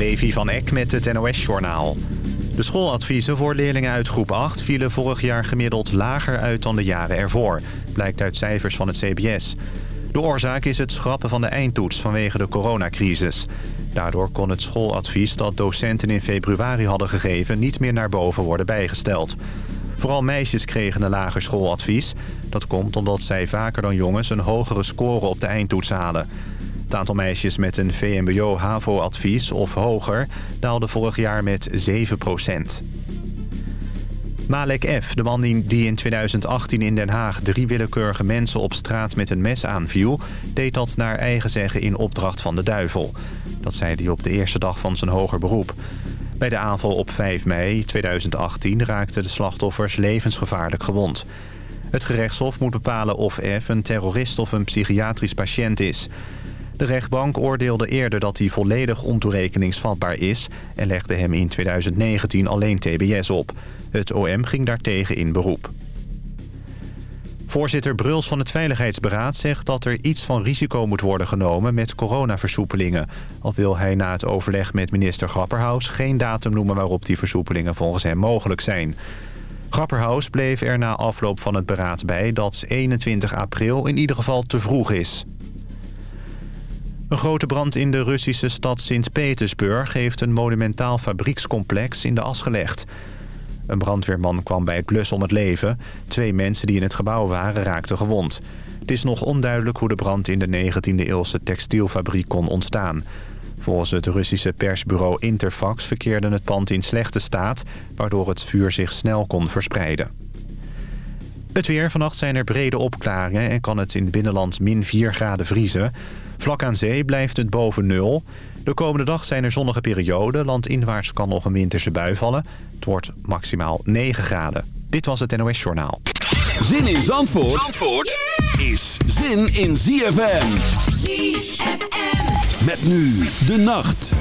Levi van Eck met het NOS-journaal. De schooladviezen voor leerlingen uit groep 8 vielen vorig jaar gemiddeld lager uit dan de jaren ervoor. Blijkt uit cijfers van het CBS. De oorzaak is het schrappen van de eindtoets vanwege de coronacrisis. Daardoor kon het schooladvies dat docenten in februari hadden gegeven... niet meer naar boven worden bijgesteld. Vooral meisjes kregen een lager schooladvies. Dat komt omdat zij vaker dan jongens een hogere score op de eindtoets halen. Het aantal meisjes met een VMBO-HAVO-advies of hoger daalde vorig jaar met 7% Malek F., de man die in 2018 in Den Haag drie willekeurige mensen op straat met een mes aanviel... deed dat naar eigen zeggen in opdracht van de duivel. Dat zei hij op de eerste dag van zijn hoger beroep. Bij de aanval op 5 mei 2018 raakten de slachtoffers levensgevaarlijk gewond. Het gerechtshof moet bepalen of F een terrorist of een psychiatrisch patiënt is. De rechtbank oordeelde eerder dat hij volledig ontoerekeningsvatbaar is... en legde hem in 2019 alleen tbs op. Het OM ging daartegen in beroep. Voorzitter Bruls van het Veiligheidsberaad zegt dat er iets van risico moet worden genomen met coronaversoepelingen. Al wil hij na het overleg met minister Grapperhaus geen datum noemen waarop die versoepelingen volgens hem mogelijk zijn. Grapperhaus bleef er na afloop van het beraad bij dat 21 april in ieder geval te vroeg is. Een grote brand in de Russische stad Sint-Petersburg... heeft een monumentaal fabriekscomplex in de as gelegd. Een brandweerman kwam bij het blus om het leven. Twee mensen die in het gebouw waren raakten gewond. Het is nog onduidelijk hoe de brand in de 19e-eeuwse textielfabriek kon ontstaan. Volgens het Russische persbureau Interfax verkeerde het pand in slechte staat... waardoor het vuur zich snel kon verspreiden. Het weer. Vannacht zijn er brede opklaringen en kan het in het binnenland min 4 graden vriezen. Vlak aan zee blijft het boven nul. De komende dag zijn er zonnige perioden. Landinwaarts kan nog een winterse bui vallen. Het wordt maximaal 9 graden. Dit was het NOS Journaal. Zin in Zandvoort, Zandvoort is zin in ZFM. ZFM. Met nu de nacht.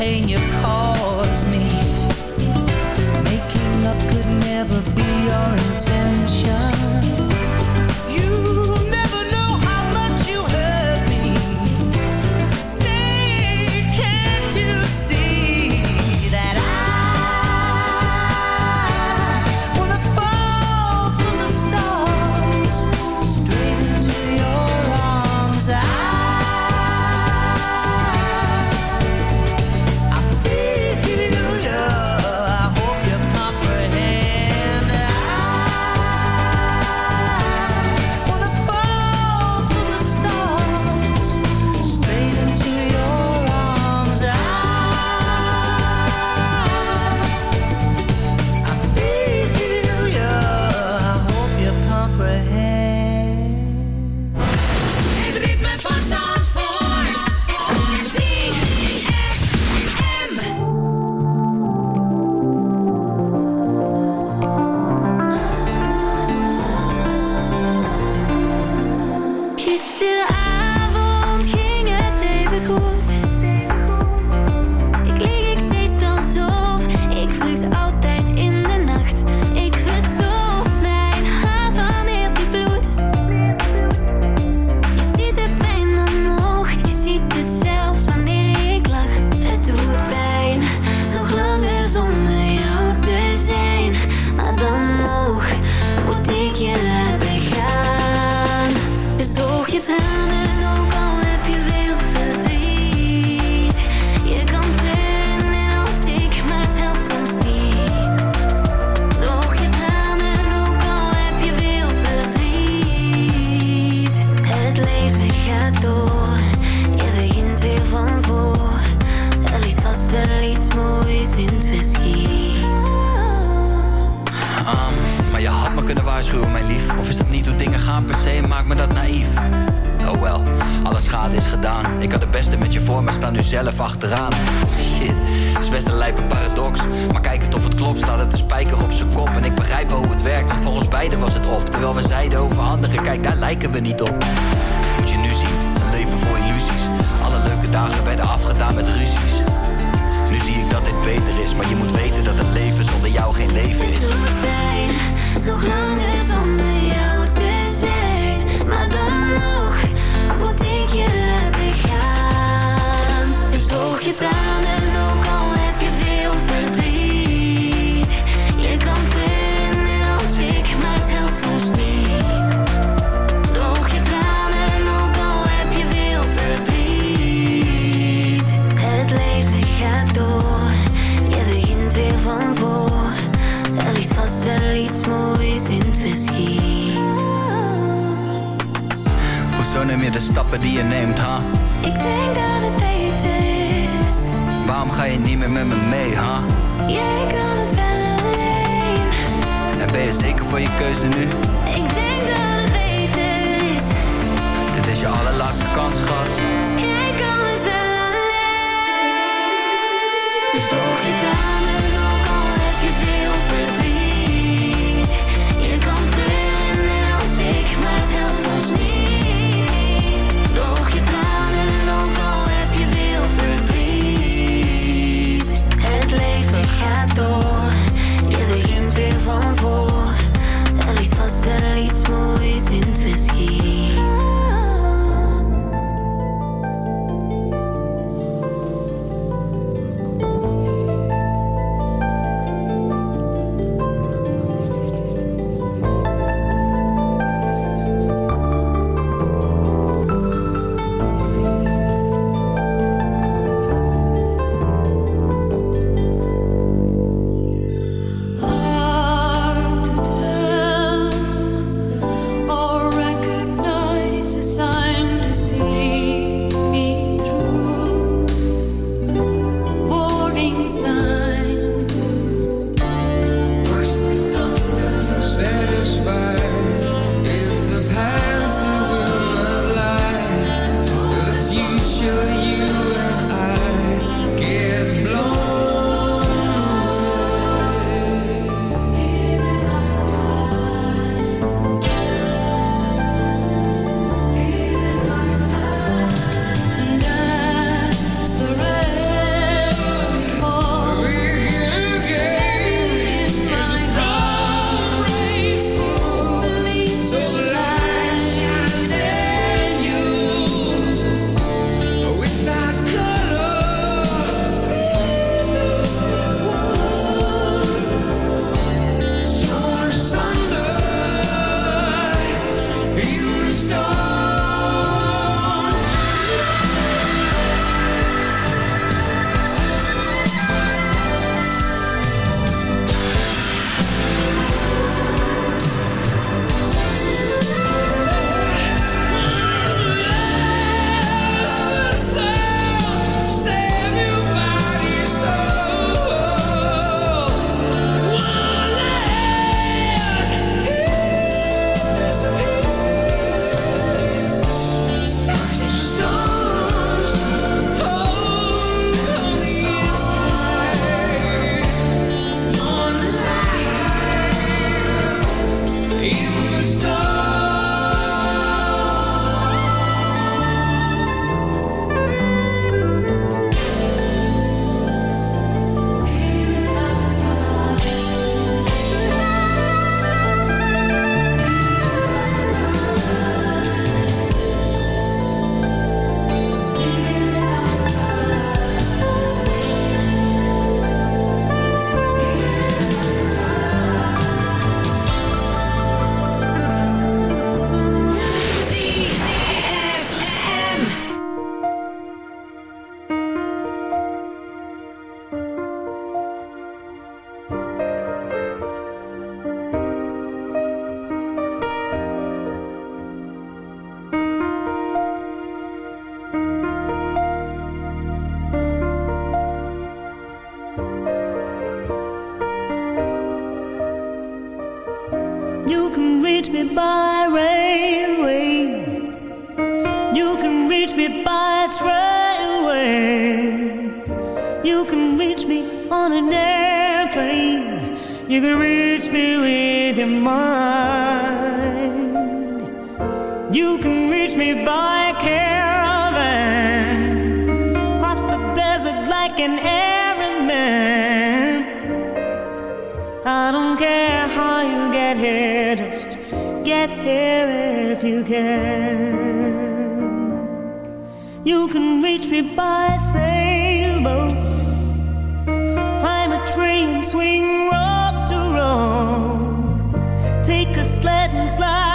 Pain you caused Ah, maar je had me kunnen waarschuwen, mijn lief. Of is dat niet hoe dingen gaan per se? Maakt me dat naïef. Oh wel, alle schade is gedaan. Ik had het beste met je voor, maar sta nu zelf achteraan. Shit, is best een lijpe paradox. Maar kijk het of het klopt, slaat het een spijker op zijn kop. En ik begrijp hoe het werkt, want volgens beiden was het op. Terwijl we zeiden over anderen, kijk daar lijken we niet op. Moet je nu zien, een leven vol illusies. Alle leuke dagen werden afgedaan met ruzies. Nu zie ik dat dit beter is, maar je moet weten dat een leven zonder jou geen leven is. Het doet pijn, nog langer zonder jou te zijn. Maar dan nog moet ik je laten gaan. Dus droog je tranen, ook En meer de stappen die je neemt, ha? Ik denk dat het beter is. Waarom ga je niet meer met me mee, ha? Jij kan het wel alleen. En ben je zeker voor je keuze nu? Ik denk dat het beter is. Dit is je allerlaatste kans, schat. I don't care how you get here, just get here if you can. You can reach me by sailboat, climb a tree and swing rock to rock, take a sled and slide.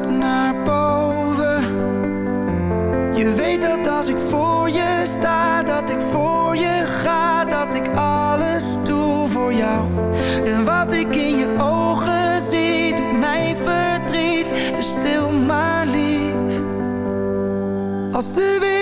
naar boven. Je weet dat als ik voor je sta Dat ik voor je ga Dat ik alles doe voor jou. En wat ik in je ogen zie Doet mij verdriet. Dus stil maar lief. Als de wereld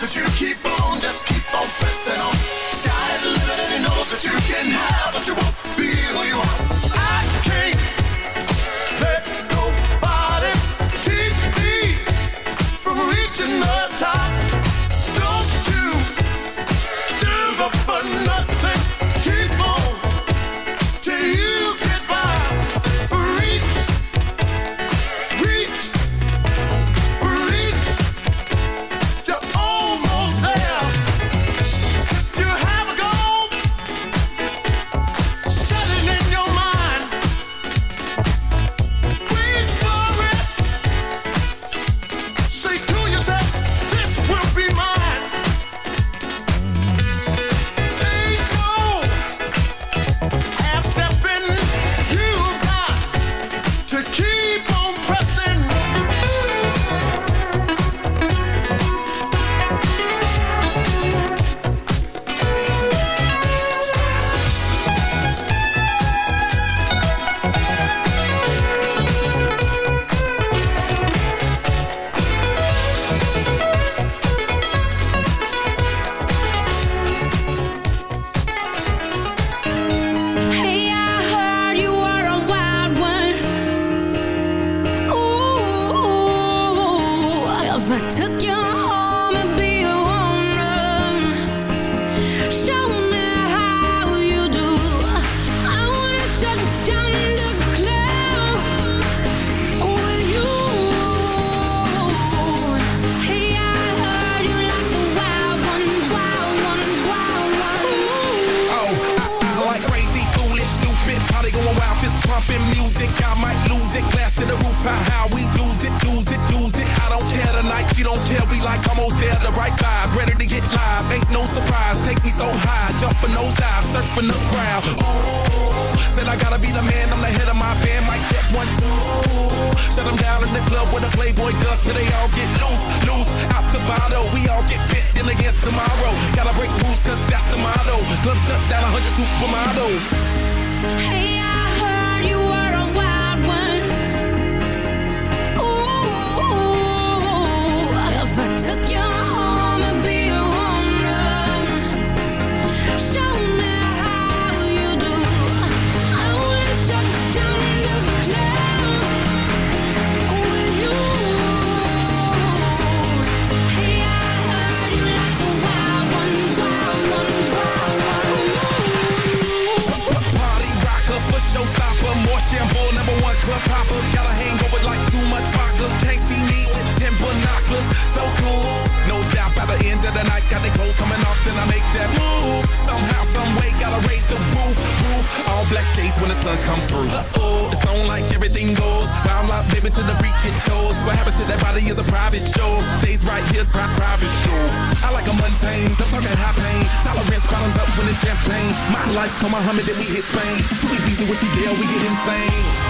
that you can music, I might lose it. Glass to the roof, how how we lose it, lose it, lose it. I don't care tonight, she don't care. We like almost there, the right vibe. Ready to get live, ain't no surprise. Take me so high, jumping those dives, surfing the crowd. Ooh, said I gotta be the man, I'm the head of my band. Mic check one two. Shut them down in the club where the Playboy does, so they all get loose, loose out the bottle. We all get fit in again tomorrow. Gotta break rules, cause that's the motto. Club shut down, a hundred supermodels. Hey. I reckless, so cool. No doubt by the end of the night, got the clothes coming off, then I make that move. Somehow, some way, gotta raise the roof, roof. All black shades when the sun come through. Uh oh, it's on like everything goes. Wild life, baby, to the freak it shows. What happens to that body is a private show. Stays right here, pri private show. I like a mundane, don't talk high pain. Tolerance bottoms up when it's champagne. My life, come on, Muhammad, then we hit Spain. Too easy with you, deal, we get insane.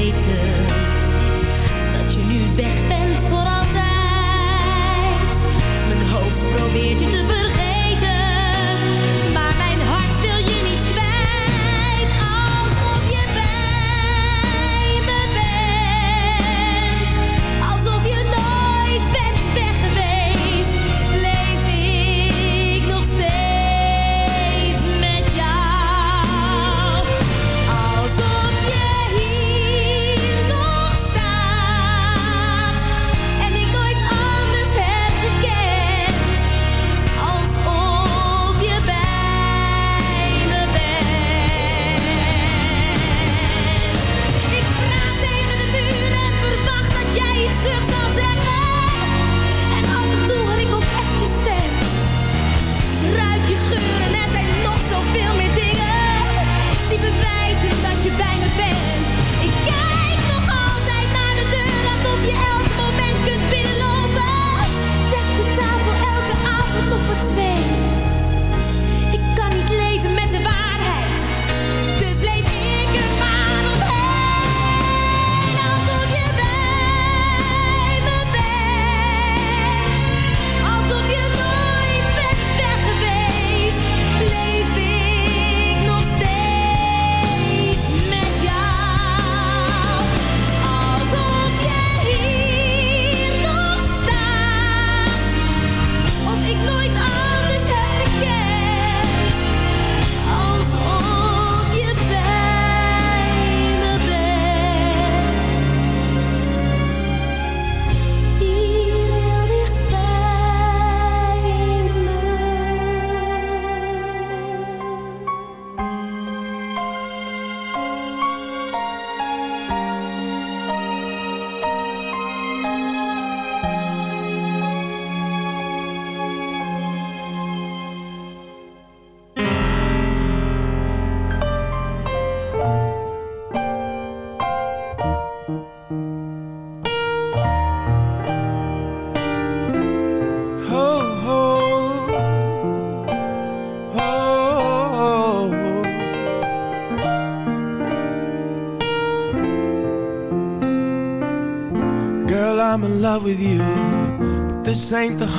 probeert je te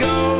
Go.